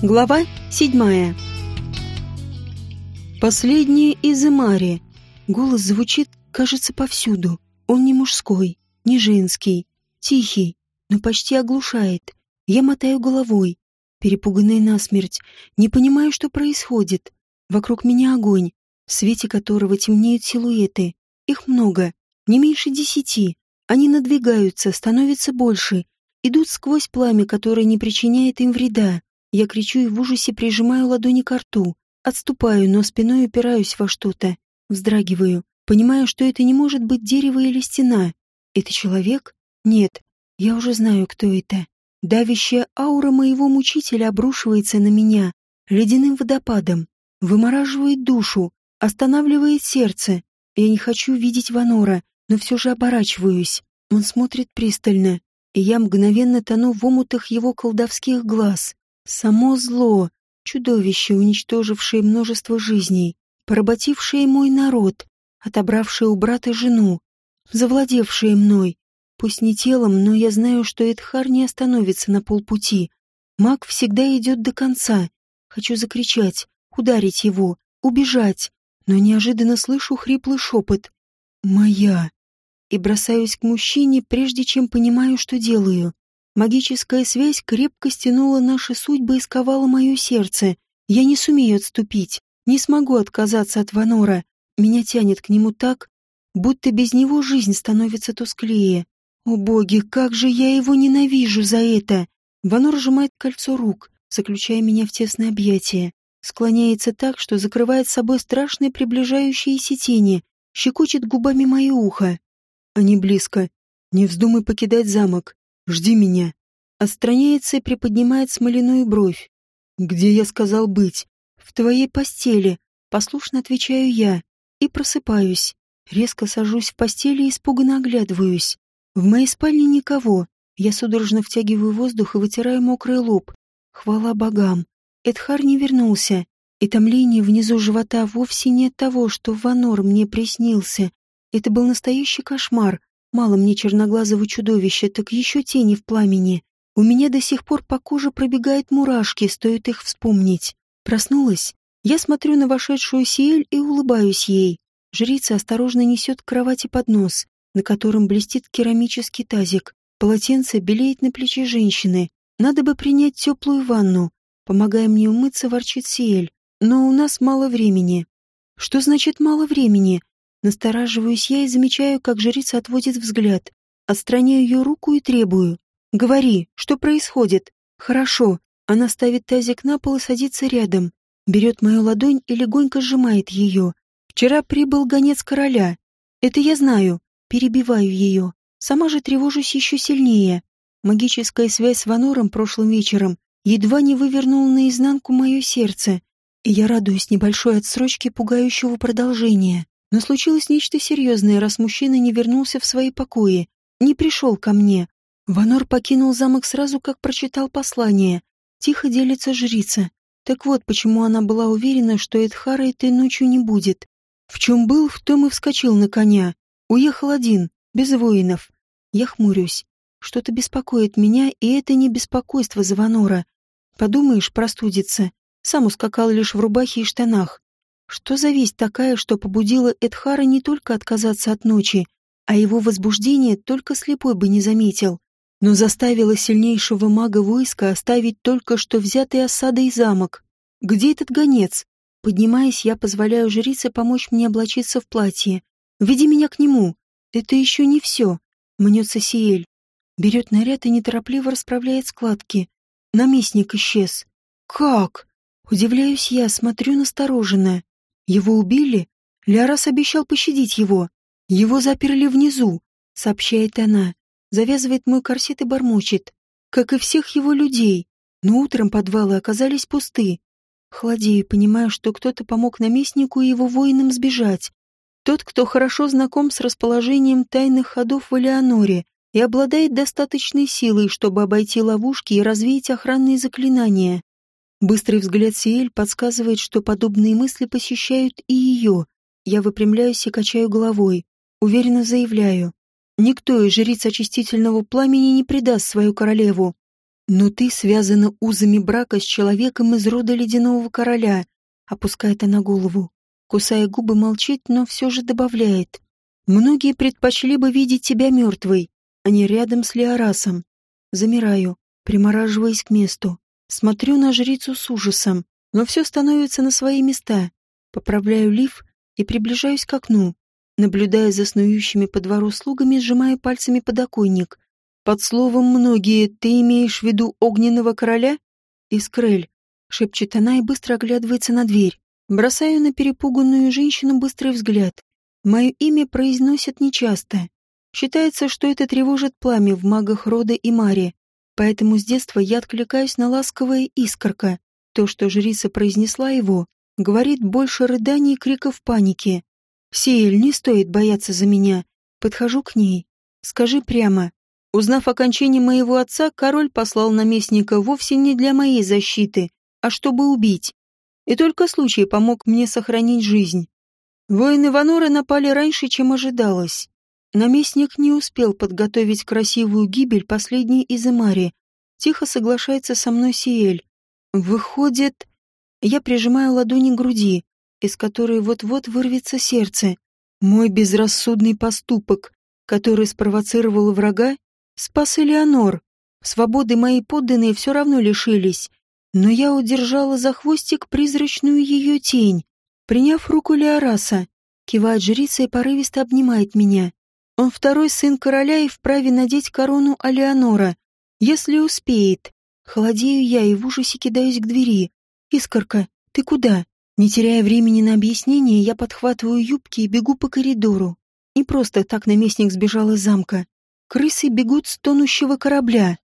Глава седьмая. Последняя из Имари. Голос звучит, кажется, повсюду. Он не мужской, не женский, тихий, но почти оглушает. Я мотаю головой, перепуганная насмерть, не понимаю, что происходит. Вокруг меня огонь, в свете которого темнеют силуэты. Их много, не меньше десяти. Они надвигаются, становятся больше, идут сквозь пламя, которое не причиняет им вреда. Я кричу и в ужасе прижимаю ладони к рту. Отступаю, но спиной упираюсь во что-то. Вздрагиваю, понимая, что это не может быть дерево или стена. Это человек? Нет, я уже знаю, кто это. Давящая аура моего мучителя обрушивается на меня ледяным водопадом, вымораживает душу, останавливает сердце. Я не хочу видеть Ванора, но все же оборачиваюсь. Он смотрит пристально, и я мгновенно тону в омутах его колдовских глаз. Само зло, чудовище, уничтожившее множество жизней, поработившее мой народ, отобравшее у брата жену, завладевшее мной. Пусть не телом, но я знаю, что Эдхар не остановится на полпути. Маг всегда идет до конца. Хочу закричать, ударить его, убежать, но неожиданно слышу хриплый шепот. «Моя!» И бросаюсь к мужчине, прежде чем понимаю, что делаю. Магическая связь крепко стянула наши судьбы и сковала мое сердце. Я не сумею отступить, не смогу отказаться от Ванора. Меня тянет к нему так, будто без него жизнь становится тусклее. О боги, как же я его ненавижу за это! Ванор сжимает кольцо рук, заключая меня в тесное объятие. Склоняется так, что закрывает собой страшные приближающиеся тени, щекочет губами мое ухо. Они близко. Не вздумай покидать замок. Жди меня. Отстраняется и приподнимает смоляную бровь. Где я сказал быть? В твоей постели. Послушно отвечаю я. И просыпаюсь. Резко сажусь в постели и испуганно оглядываюсь. В моей спальне никого. Я судорожно втягиваю воздух и вытираю мокрый лоб. Хвала богам. Эдхар не вернулся. И томление внизу живота вовсе не от того, что Ванор мне приснился. Это был настоящий кошмар, Мало мне черноглазого чудовища, так еще тени в пламени. У меня до сих пор по коже пробегают мурашки, стоит их вспомнить. Проснулась. Я смотрю на вошедшую Сиэль и улыбаюсь ей. Жрица осторожно несет к кровати поднос, на котором блестит керамический тазик. Полотенце белеет на плече женщины. Надо бы принять теплую ванну. Помогая мне умыться, ворчит Сиэль. Но у нас мало времени. Что значит мало времени? Настораживаюсь я и замечаю, как жрица отводит взгляд. Отстраняю ее руку и требую. «Говори, что происходит?» «Хорошо». Она ставит тазик на пол и садится рядом. Берет мою ладонь и легонько сжимает ее. «Вчера прибыл гонец короля. Это я знаю. Перебиваю ее. Сама же тревожусь еще сильнее. Магическая связь с Ванором прошлым вечером едва не вывернула наизнанку мое сердце, и я радуюсь небольшой отсрочке пугающего продолжения. Но случилось нечто серьезное, раз мужчина не вернулся в свои покои, не пришел ко мне. Ванор покинул замок сразу, как прочитал послание. Тихо делится жрица. Так вот, почему она была уверена, что Эдхара этой ночью не будет. В чем был, в том и вскочил на коня. Уехал один, без воинов. Я хмурюсь. Что-то беспокоит меня, и это не беспокойство за Ванора. Подумаешь, простудится. Сам ускакал лишь в рубахе и штанах. Что за весть такая, что побудила Эдхара не только отказаться от ночи, а его возбуждение только слепой бы не заметил, но заставила сильнейшего мага войска оставить только что взятый осадой замок. Где этот гонец? Поднимаясь, я позволяю жрице помочь мне облачиться в платье. Веди меня к нему. Это еще не все. Мнется Сиэль. Берет наряд и неторопливо расправляет складки. Наместник исчез. Как? Удивляюсь я, смотрю настороженно. Его убили? Лярас обещал пощадить его. Его заперли внизу, сообщает она. Завязывает мой корсет и бормочет. Как и всех его людей. Но утром подвалы оказались пусты. Холодею, понимаю, что кто-то помог наместнику и его воинам сбежать. Тот, кто хорошо знаком с расположением тайных ходов в Элеоноре и обладает достаточной силой, чтобы обойти ловушки и развеять охранные заклинания. Быстрый взгляд Сиэль подсказывает, что подобные мысли посещают и ее. Я выпрямляюсь и качаю головой. Уверенно заявляю. Никто из жриц очистительного пламени не предаст свою королеву. Но ты связана узами брака с человеком из рода ледяного короля, опускает она голову. Кусая губы, молчит, но все же добавляет. Многие предпочли бы видеть тебя мертвой, а не рядом с Леорасом. Замираю, примораживаясь к месту. Смотрю на жрицу с ужасом, но все становится на свои места. Поправляю лиф и приближаюсь к окну. Наблюдая за снующими по двору слугами, сжимаю пальцами подоконник. Под словом «многие» ты имеешь в виду огненного короля? Искрель, шепчет она и быстро оглядывается на дверь. Бросаю на перепуганную женщину быстрый взгляд. Мое имя произносят нечасто. Считается, что это тревожит пламя в магах рода и маре. Поэтому с детства я откликаюсь на ласковое искорка. То, что жрица произнесла его, говорит больше рыданий и криков паники. «Сиэль, не стоит бояться за меня. Подхожу к ней. Скажи прямо. Узнав о кончине моего отца, король послал наместника вовсе не для моей защиты, а чтобы убить. И только случай помог мне сохранить жизнь. Воины Ванора напали раньше, чем ожидалось. Наместник не успел подготовить красивую гибель последней из Эмари. Тихо соглашается со мной Сиэль. Выходит... Я прижимаю ладони к груди, из которой вот-вот вырвется сердце. Мой безрассудный поступок, который спровоцировал врага, спас Элеонор. Свободы мои подданные все равно лишились. Но я удержала за хвостик призрачную ее тень. Приняв руку Леораса, кивает жрица и порывисто обнимает меня. Он второй сын короля и вправе надеть корону Алеонора, если успеет. Холодею я и в ужасе кидаюсь к двери. «Искорка, ты куда?» Не теряя времени на объяснение, я подхватываю юбки и бегу по коридору. Не просто так наместник сбежал из замка. Крысы бегут с тонущего корабля.